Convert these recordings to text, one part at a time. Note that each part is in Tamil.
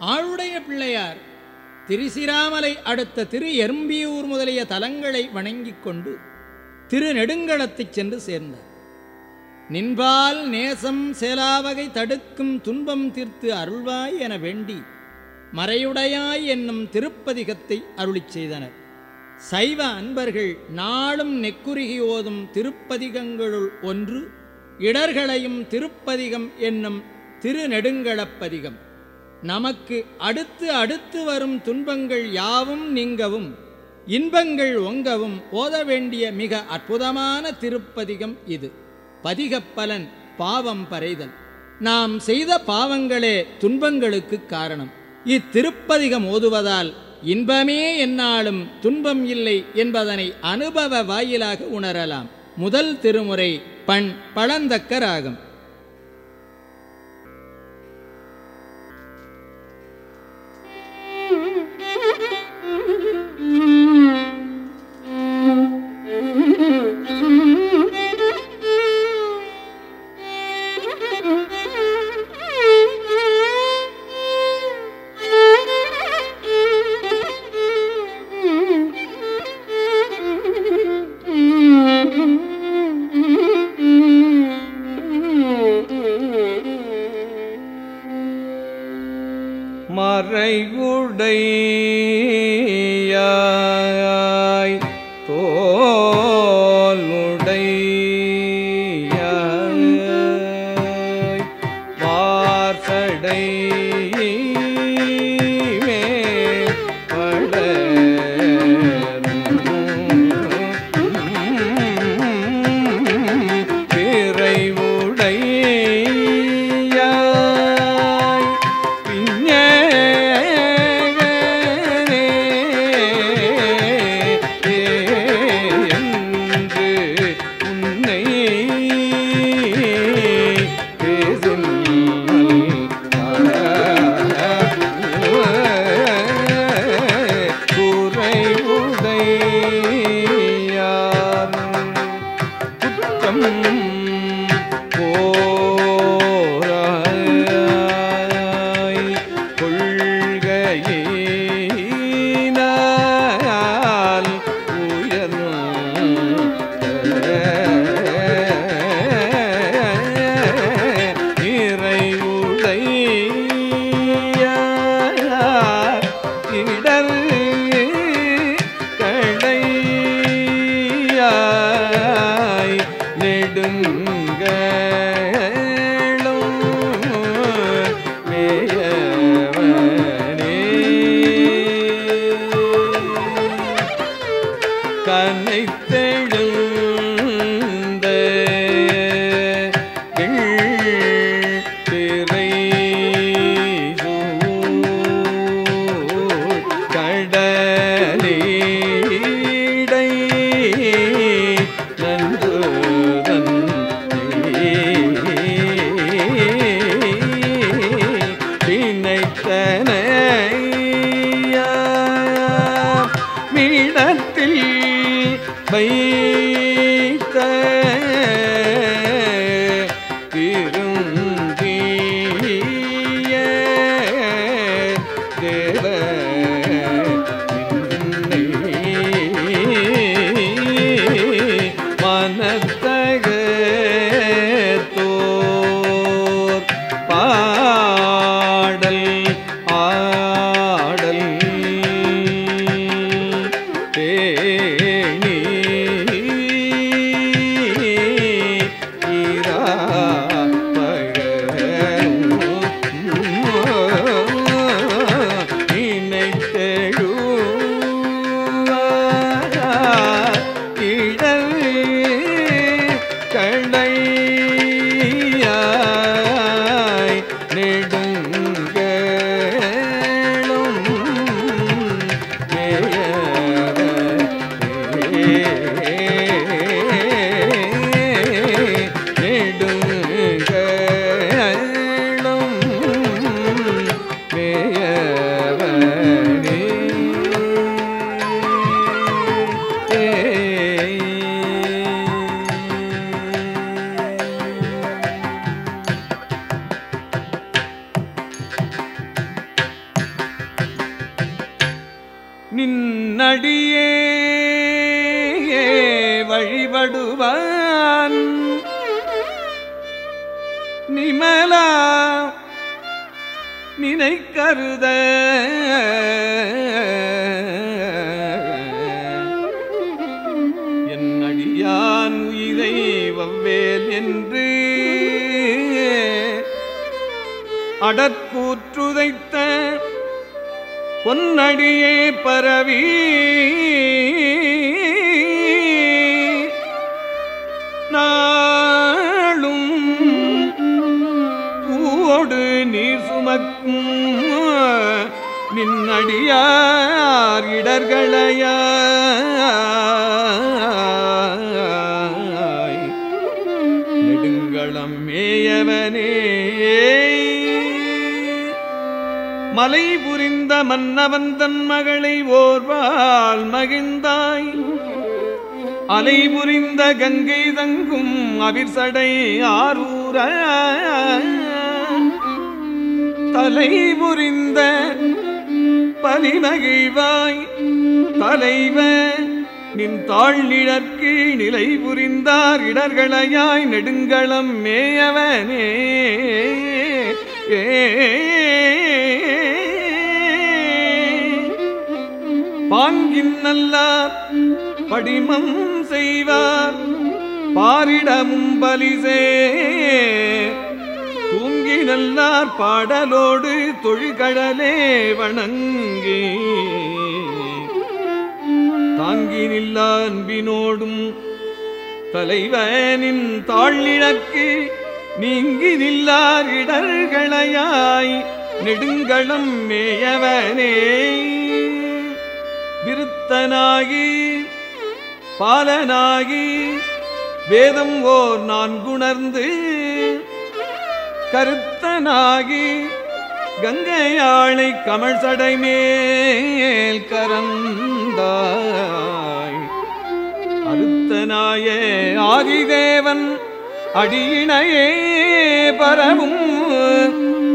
ஆளுடைய பிள்ளையார் திருசிராமலை அடுத்த திரு எறும்பியூர் முதலிய தலங்களை வணங்கிக் கொண்டு திருநெடுங்களத்தைச் சென்று சேர்ந்தார். நின்பால் நேசம் சேலாவகை தடுக்கும் துன்பம் தீர்த்து அருள்வாய் என வேண்டி மறையுடையாய் என்னும் திருப்பதிகத்தை அருளிச் செய்தனர். சைவ அன்பர்கள் நாளும் நெக்குருகி ஓதும் திருப்பதிகங்களுள் ஒன்று இடர்களையும் திருப்பதிகம் என்னும் திருநெடுங்களப்பதிகம். நமக்கு அடுத்து அடுத்து வரும் துன்பங்கள் யாவும் நீங்கவும் இன்பங்கள் ஒங்கவும் ஓத வேண்டிய மிக அற்புதமான திருப்பதிகம் இது. பதிகப்பலன் பாவம் பறைதல். நாம் செய்த பாவங்களே துன்பங்களுக்கு காரணம். இத்திருப்பதிகம் ஓதுவதால் இன்பமே என்னாலும் துன்பம் இல்லை என்பதனை அனுபவ வாயிலாக உணரலாம். முதல் திருமுறை பண் பழந்தக்க ராகம் மறைகுடையா நின்னடியே வழிபடுவான். நிமலா நினைக்கருத. என் அடியான் உயிரை வவ்வேல் என்று அடற்கூற்றுதைத்த பொன்னடியே பரவி நின்னடியார் இடர்களைய. நெடுங்களம் மேயவனே. மலை புரிந்த மன்னவன் தன் மகளை ஓர்வால் மகிழ்ந்தாய். அலை புரிந்த கங்கை தங்கும் அவிர்சடை ஆரூர. தலை புரிந்த பலிமகிழ்வாய் தலைவ நின் தாழ்நிழற்கு நிலை புரிந்தார் இடர்களையாய் நெடுங்களம் மேயவனே. பாங்கின் நல்லார் படிமம் செய்வார் பாரிடமும் பலிசே. தூங்கி நல்லார் பாடலோடு தொழுகடலே வணங்கி. தாங்கி நில்லா அன்பினோடும் தலைவனின் தாழ்நிழக்கு நீங்கி நில்லார் இடர்களையாய் நெடுங்களம் மேயவனே. விருத்தனாகி பாலனாகி வேதம் ஓர் நான் குணர்ந்து கருத்தனாகி கங்கையாளை கமல் சடை மேல் கரந்தாய். அருத்தனாய ஆதிதேவன் அடியினையே பரவும்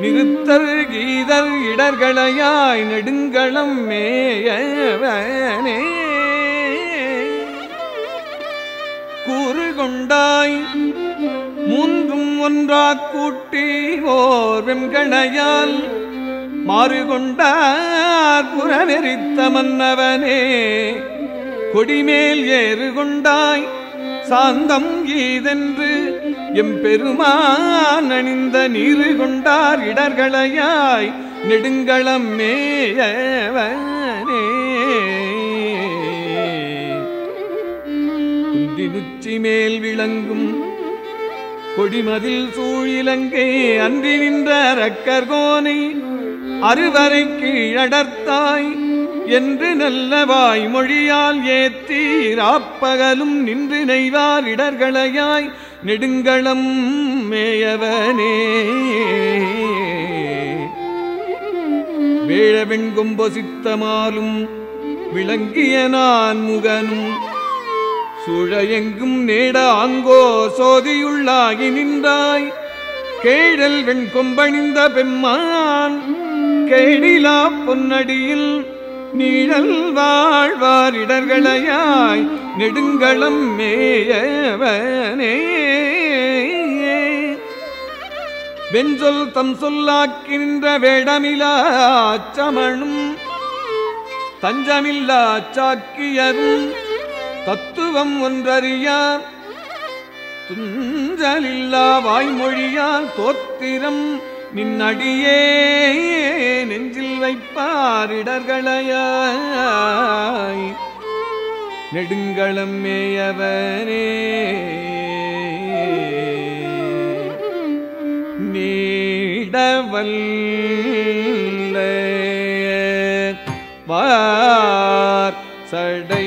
நிறுத்தர் கீதர் இடர்களையாய் நெடுங்களம் மேயவனே. கூறு கொண்டாய் மூன்றும் ஒன்றா கூட்டி ஓர் வெண்கணையால் மாறுகொண்டார் புறநெறித்த மன்னவனே. கொடிமேல் ஏறு கொண்டாய் சாந்தம் ஈதென்று எம்பெருமான் அணிந்த நீரு கொண்டார் இடர்களையாய் நெடுங்களம் மேயவனே. உச்சி மேல் விளங்கும் கொடிமதில் சூழிலங்கை அன்றி நின்ற ரக்கர்கோனை அறுவரை கீழடர்த்தாய் என்று நல்ல வாய்மொழியால் ஏத்தி ராப்பகலும் நின்று நெய்வார் இடர்களையாய் நெடுங்களம் மேயவனே. வேழவெண் கொம்பொசித்தமாலும் விளங்கிய நான் முகனும் சுழையெங்கும் நேட அங்கோ சோதியுள்ளாகி நின்றாய். கேழல் வெண்கொம்பணிந்த பெம்மான். கேடிலா பொன்னடியில் நீழல் வாழ்வாரிடர்களையாய். நெடுங்களம் மேயவனே. வெஞ்சொல் தம் சொல்லாக்கின்ற வேடமிலா சமணும் தஞ்சமில்லா சாக்கியரும் தத்துவம் ஒன்றறியார். துஞ்சலில்லா வாய்மொழியால் தோத்திரம் நின்னடியே நெஞ்சில் வைப்பாரிடர்களையாய் நெடுங்களம் மேயவனே நீடவல்ல வார் சடை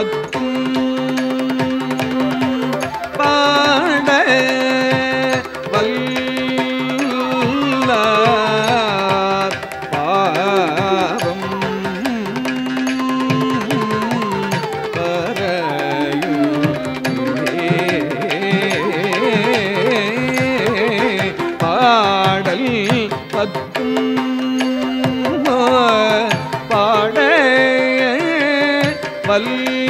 உமக்கும் பாட வல்லார் பாவம் பாடல் பத்தும் பாட வல்ல